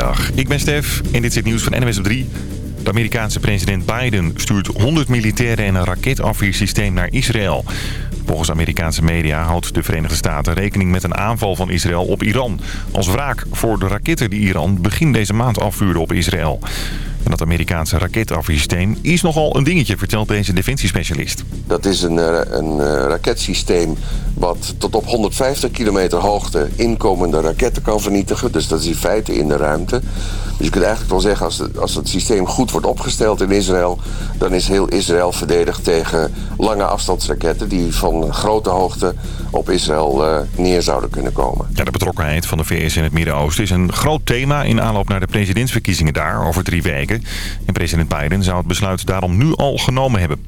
Goedemiddag, ik ben Stef en dit is het nieuws van NWS op 3. De Amerikaanse president Biden stuurt 100 militairen en een raketafweersysteem naar Israël. Volgens Amerikaanse media houdt de Verenigde Staten rekening met een aanval van Israël op Iran. Als wraak voor de raketten die Iran begin deze maand afvuurde op Israël. En dat Amerikaanse raketafweersysteem is nogal een dingetje, vertelt deze defensiespecialist. Dat is een, eh, een eh, raketsysteem wat tot op 150 kilometer hoogte inkomende raketten kan vernietigen. Dus dat is in feite in de ruimte. Dus je kunt eigenlijk wel zeggen, als het, als het systeem goed wordt opgesteld in Israël... dan is heel Israël verdedigd tegen lange afstandsraketten... die van grote hoogte op Israël uh, neer zouden kunnen komen. Ja, de betrokkenheid van de VS in het Midden-Oosten is een groot thema... in aanloop naar de presidentsverkiezingen daar over drie weken. En president Biden zou het besluit daarom nu al genomen hebben.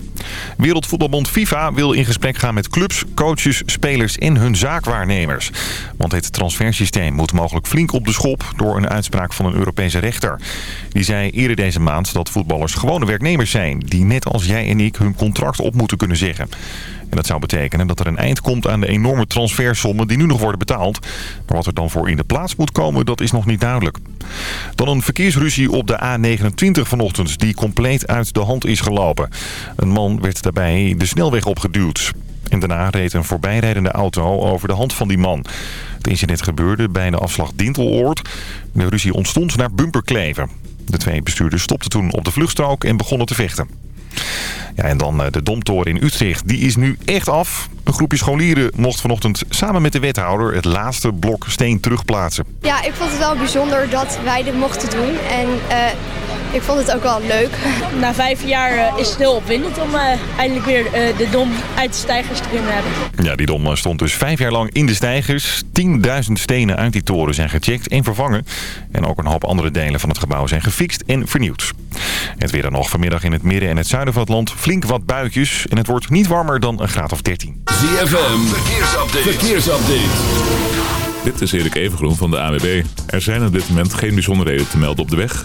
Wereldvoetbalbond FIFA wil in gesprek gaan met clubs, coaches, spelers en hun zaakwaarnemers. Want het transfersysteem moet mogelijk flink op de schop door een uitspraak van een Europese rechter. Die zei eerder deze maand dat voetballers gewone werknemers zijn... die net als jij en ik hun contract op moeten kunnen zeggen. En dat zou betekenen dat er een eind komt aan de enorme transfersommen die nu nog worden betaald. Maar wat er dan voor in de plaats moet komen, dat is nog niet duidelijk. Dan een verkeersruzie op de A29 vanochtend die compleet uit de hand is gelopen. Een man werd daarbij de snelweg opgeduwd. En daarna reed een voorbijrijdende auto over de hand van die man. Het incident gebeurde bij de afslag Dinteloord. De ruzie ontstond naar bumperkleven. De twee bestuurders stopten toen op de vluchtstrook en begonnen te vechten. Ja, en dan de Domtoren in Utrecht. Die is nu echt af. Een groepje scholieren mocht vanochtend samen met de wethouder het laatste blok steen terugplaatsen. Ja, ik vond het wel bijzonder dat wij dit mochten doen. En uh, ik vond het ook wel leuk. Na vijf jaar uh, is het heel opwindend om uh, eindelijk weer de dom uit de stijgers te kunnen hebben. Ja, die dom stond dus vijf jaar lang in de stijgers. 10.000 stenen uit die toren zijn gecheckt en vervangen. En ook een hoop andere delen van het gebouw zijn gefixt en vernieuwd. Het weer dan nog vanmiddag in het midden en het zuiden van het land. Flink wat buitjes en het wordt niet warmer dan een graad of 13. ZFM, verkeersupdate. verkeersupdate. Dit is Erik Evengroen van de AWB. Er zijn op dit moment geen bijzonderheden te melden op de weg.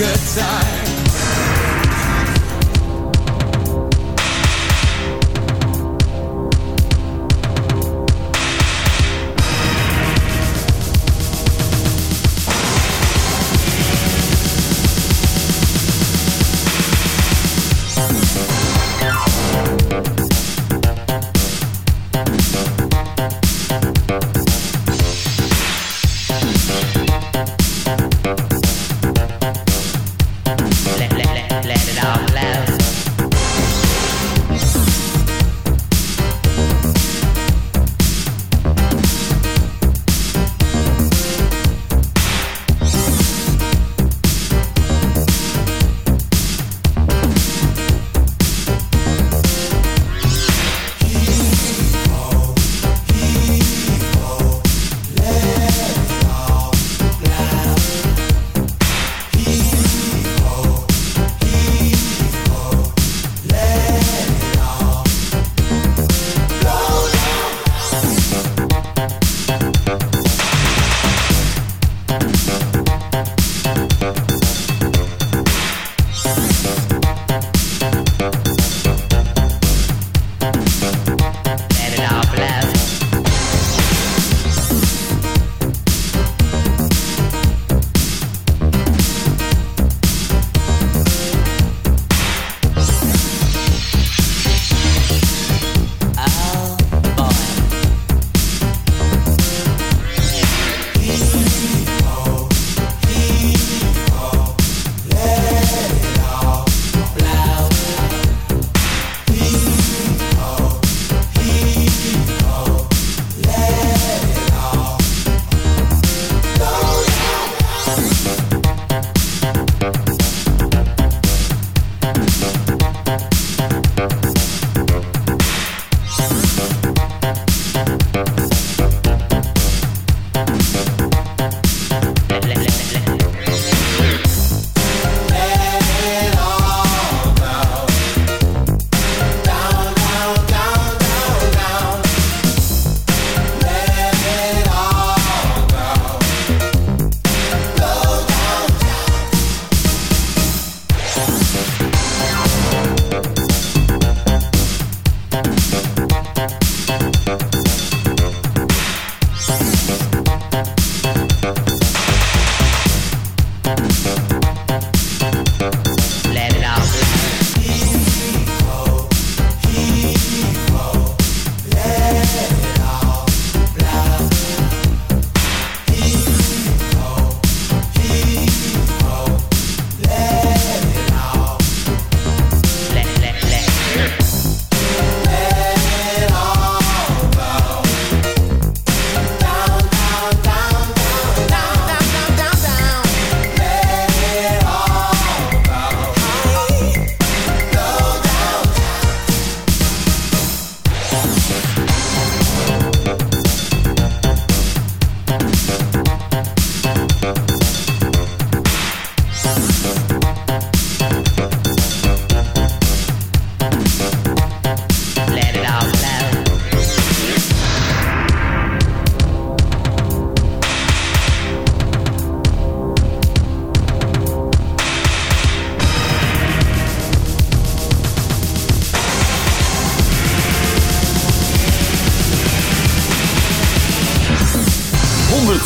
good time.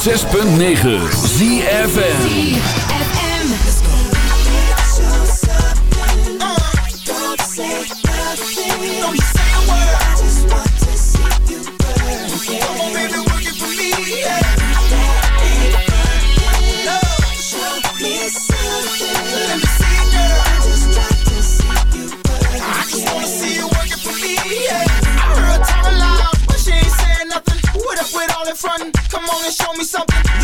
106.9 ZFM. And show me something.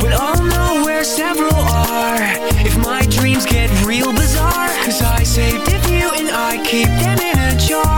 But I'll know where several are. If my dreams get real bizarre Cause I saved a few and I keep them in a jar.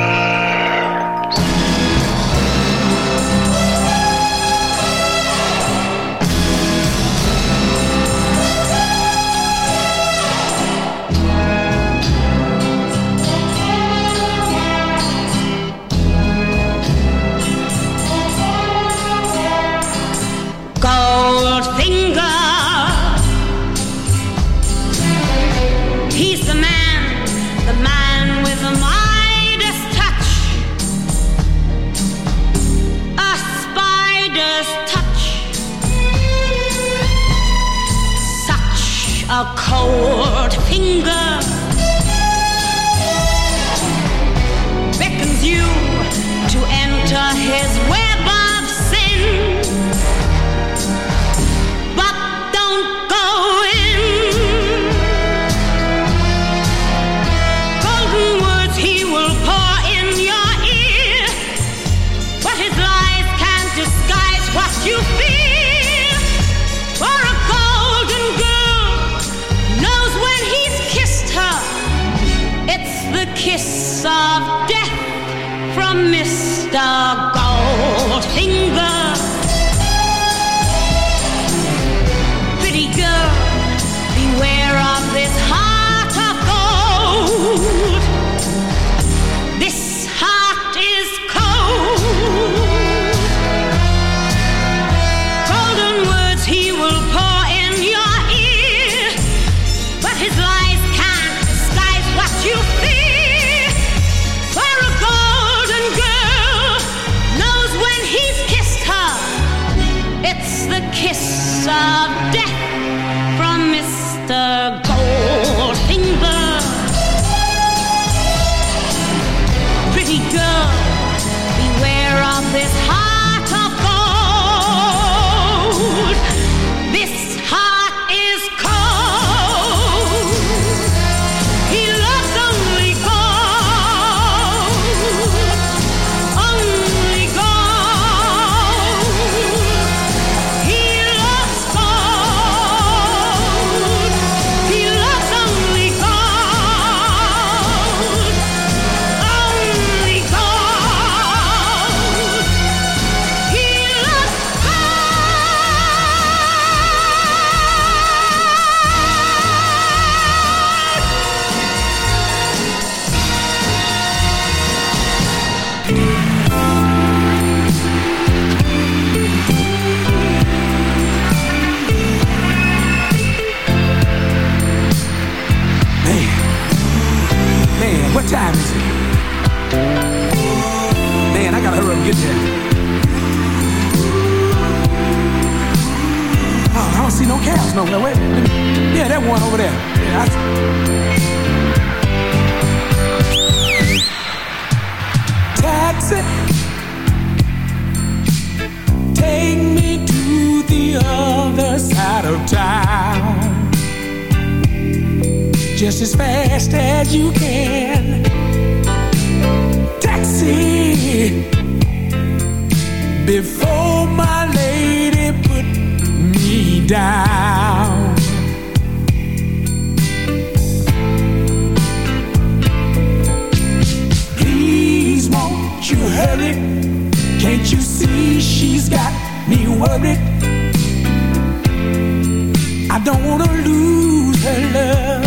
I don't wanna lose her love.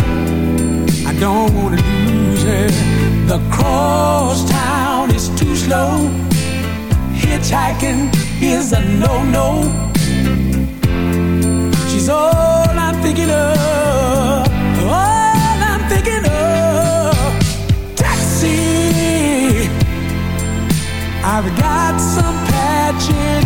I don't wanna lose her. The cross town is too slow. Hitchhiking is a no-no. She's all I'm thinking of. All I'm thinking of. Taxi. I've got some patching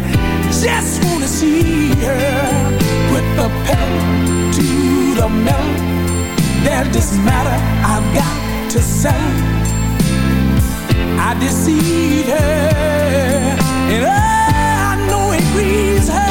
just wanna see her. Put the pedal to the metal. There's this matter I've got to settle. I deceive her, and oh, I know it grieves her.